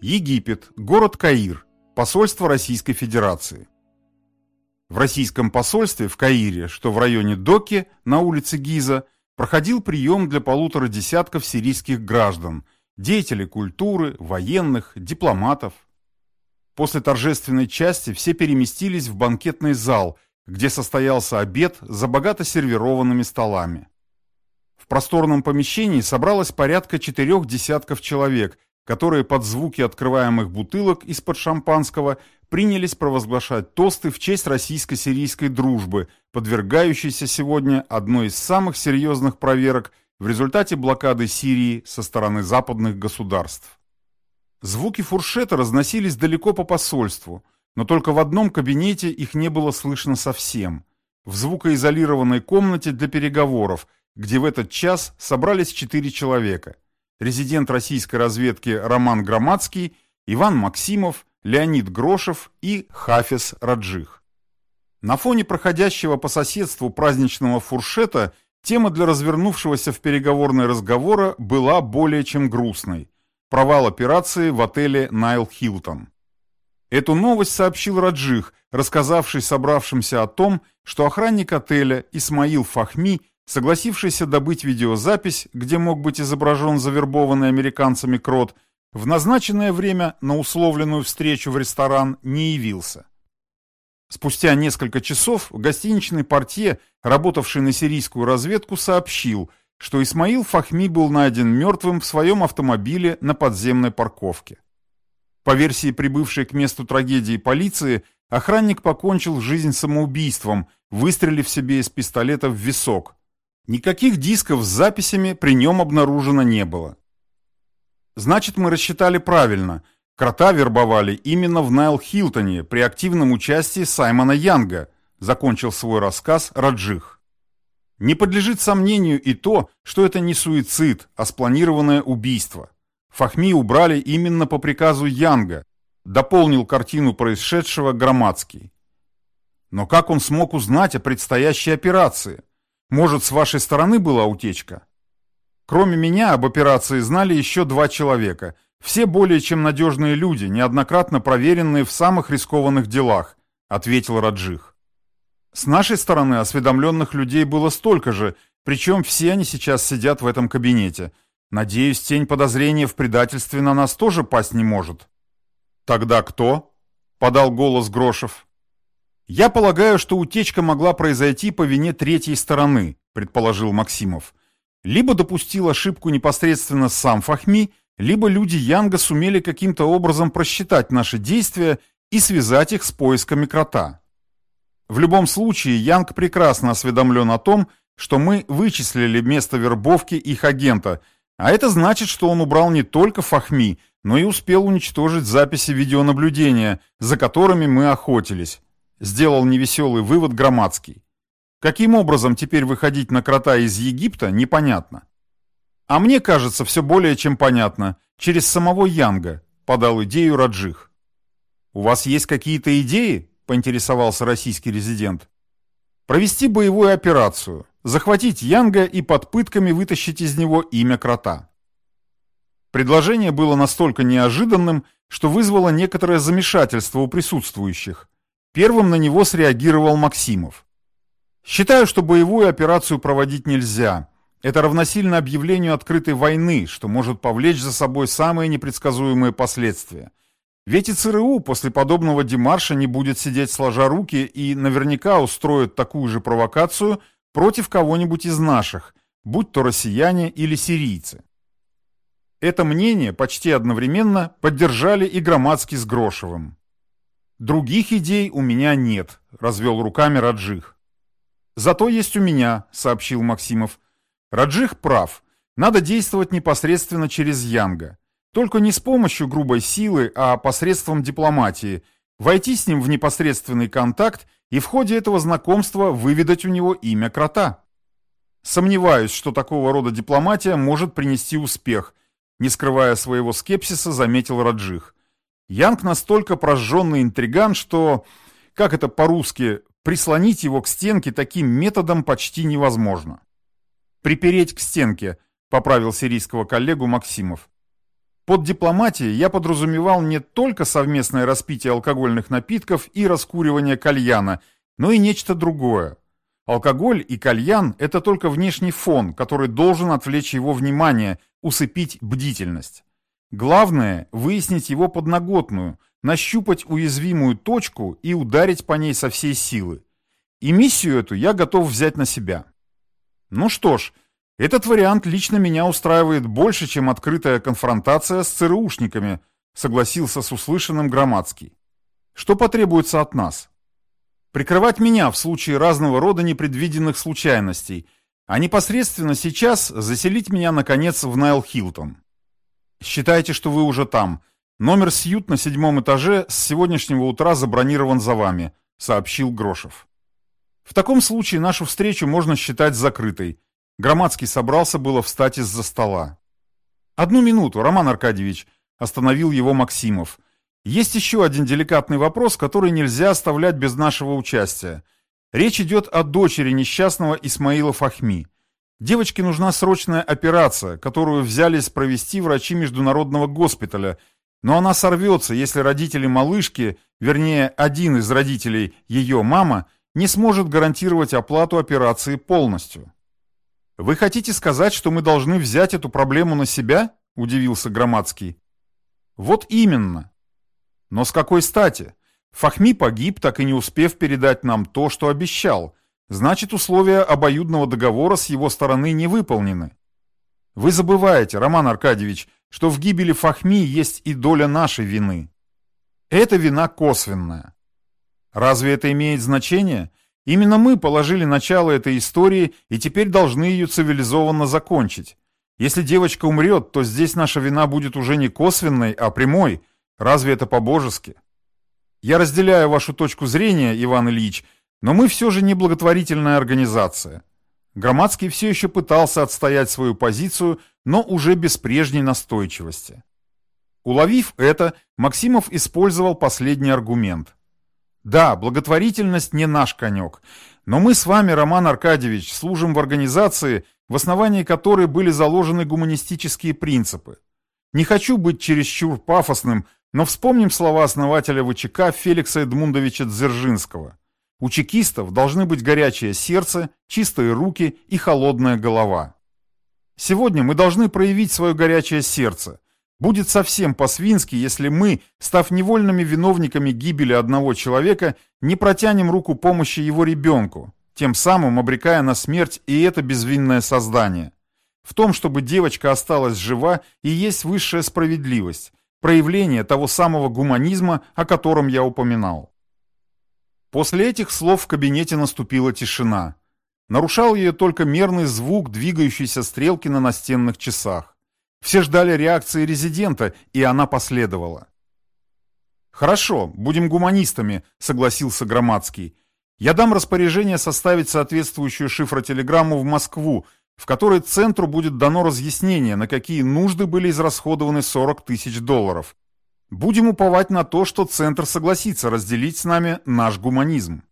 Египет, город Каир, посольство Российской Федерации. В российском посольстве в Каире, что в районе Доки, на улице Гиза, проходил прием для полутора десятков сирийских граждан, деятелей культуры, военных, дипломатов. После торжественной части все переместились в банкетный зал, где состоялся обед за богато сервированными столами. В просторном помещении собралось порядка четырех десятков человек, которые под звуки открываемых бутылок из-под шампанского принялись провозглашать тосты в честь российско-сирийской дружбы, подвергающейся сегодня одной из самых серьезных проверок в результате блокады Сирии со стороны западных государств. Звуки фуршета разносились далеко по посольству, но только в одном кабинете их не было слышно совсем. В звукоизолированной комнате для переговоров, где в этот час собрались четыре человека – резидент российской разведки Роман Громадский, Иван Максимов, Леонид Грошев и Хафес Раджих. На фоне проходящего по соседству праздничного фуршета тема для развернувшегося в переговорной разговора была более чем грустной. Провал операции в отеле «Найл Хилтон». Эту новость сообщил Раджих, рассказавший собравшимся о том, что охранник отеля Исмаил Фахми согласившийся добыть видеозапись, где мог быть изображен завербованный американцами крот, в назначенное время на условленную встречу в ресторан не явился. Спустя несколько часов гостиничный портье, работавший на сирийскую разведку, сообщил, что Исмаил Фахми был найден мертвым в своем автомобиле на подземной парковке. По версии прибывшей к месту трагедии полиции, охранник покончил жизнь самоубийством, выстрелив себе из пистолета в висок, Никаких дисков с записями при нем обнаружено не было. Значит, мы рассчитали правильно. Крота вербовали именно в Найл Хилтоне при активном участии Саймона Янга, закончил свой рассказ Раджих. Не подлежит сомнению и то, что это не суицид, а спланированное убийство. Фахми убрали именно по приказу Янга, дополнил картину происшедшего Громадский. Но как он смог узнать о предстоящей операции? Может, с вашей стороны была утечка? Кроме меня об операции знали еще два человека. Все более чем надежные люди, неоднократно проверенные в самых рискованных делах, ответил Раджих. С нашей стороны осведомленных людей было столько же, причем все они сейчас сидят в этом кабинете. Надеюсь, тень подозрения в предательстве на нас тоже пасть не может. Тогда кто? Подал голос Грошев. «Я полагаю, что утечка могла произойти по вине третьей стороны», предположил Максимов. «Либо допустил ошибку непосредственно сам Фахми, либо люди Янга сумели каким-то образом просчитать наши действия и связать их с поисками крота. В любом случае, Янг прекрасно осведомлен о том, что мы вычислили место вербовки их агента, а это значит, что он убрал не только Фахми, но и успел уничтожить записи видеонаблюдения, за которыми мы охотились. Сделал невеселый вывод Громадский. Каким образом теперь выходить на крота из Египта, непонятно. А мне кажется, все более чем понятно. Через самого Янга, подал идею Раджих. У вас есть какие-то идеи? Поинтересовался российский резидент. Провести боевую операцию, захватить Янга и под пытками вытащить из него имя крота. Предложение было настолько неожиданным, что вызвало некоторое замешательство у присутствующих. Первым на него среагировал Максимов. «Считаю, что боевую операцию проводить нельзя. Это равносильно объявлению открытой войны, что может повлечь за собой самые непредсказуемые последствия. Ведь и ЦРУ после подобного демарша не будет сидеть сложа руки и наверняка устроит такую же провокацию против кого-нибудь из наших, будь то россияне или сирийцы. Это мнение почти одновременно поддержали и Громадский с Грошевым. «Других идей у меня нет», — развел руками Раджих. «Зато есть у меня», — сообщил Максимов. «Раджих прав. Надо действовать непосредственно через Янга. Только не с помощью грубой силы, а посредством дипломатии. Войти с ним в непосредственный контакт и в ходе этого знакомства выведать у него имя крота. Сомневаюсь, что такого рода дипломатия может принести успех», — не скрывая своего скепсиса, заметил Раджих. Янг настолько прожженный интриган, что, как это по-русски, прислонить его к стенке таким методом почти невозможно. «Припереть к стенке», — поправил сирийского коллегу Максимов. Под дипломатией я подразумевал не только совместное распитие алкогольных напитков и раскуривание кальяна, но и нечто другое. Алкоголь и кальян – это только внешний фон, который должен отвлечь его внимание, усыпить бдительность. Главное – выяснить его подноготную, нащупать уязвимую точку и ударить по ней со всей силы. И миссию эту я готов взять на себя. Ну что ж, этот вариант лично меня устраивает больше, чем открытая конфронтация с ЦРУшниками, согласился с услышанным Громадский. Что потребуется от нас? Прикрывать меня в случае разного рода непредвиденных случайностей, а непосредственно сейчас заселить меня, наконец, в Найл Хилтон. Считайте, что вы уже там. Номер сьют на седьмом этаже с сегодняшнего утра забронирован за вами», — сообщил Грошев. «В таком случае нашу встречу можно считать закрытой». Громадский собрался было встать из-за стола. «Одну минуту, Роман Аркадьевич», — остановил его Максимов. «Есть еще один деликатный вопрос, который нельзя оставлять без нашего участия. Речь идет о дочери несчастного Исмаила Фахми. Девочке нужна срочная операция, которую взялись провести врачи международного госпиталя, но она сорвется, если родители малышки, вернее, один из родителей, ее мама, не сможет гарантировать оплату операции полностью. «Вы хотите сказать, что мы должны взять эту проблему на себя?» – удивился Громадский. «Вот именно. Но с какой стати? Фахми погиб, так и не успев передать нам то, что обещал – значит условия обоюдного договора с его стороны не выполнены. Вы забываете, Роман Аркадьевич, что в гибели Фахми есть и доля нашей вины. Это вина косвенная. Разве это имеет значение? Именно мы положили начало этой истории и теперь должны ее цивилизованно закончить. Если девочка умрет, то здесь наша вина будет уже не косвенной, а прямой. Разве это по-божески? Я разделяю вашу точку зрения, Иван Ильич, но мы все же не благотворительная организация. Громадский все еще пытался отстоять свою позицию, но уже без прежней настойчивости. Уловив это, Максимов использовал последний аргумент. Да, благотворительность не наш конек, но мы с вами, Роман Аркадьевич, служим в организации, в основании которой были заложены гуманистические принципы. Не хочу быть чересчур пафосным, но вспомним слова основателя ВЧК Феликса Эдмундовича Дзержинского. У чекистов должны быть горячее сердце, чистые руки и холодная голова. Сегодня мы должны проявить свое горячее сердце. Будет совсем по-свински, если мы, став невольными виновниками гибели одного человека, не протянем руку помощи его ребенку, тем самым обрекая на смерть и это безвинное создание. В том, чтобы девочка осталась жива, и есть высшая справедливость, проявление того самого гуманизма, о котором я упоминал. После этих слов в кабинете наступила тишина. Нарушал ее только мерный звук двигающейся стрелки на настенных часах. Все ждали реакции резидента, и она последовала. «Хорошо, будем гуманистами», — согласился Громадский. «Я дам распоряжение составить соответствующую шифротелеграмму в Москву, в которой центру будет дано разъяснение, на какие нужды были израсходованы 40 тысяч долларов. Будем уповать на то, что Центр согласится разделить с нами наш гуманизм.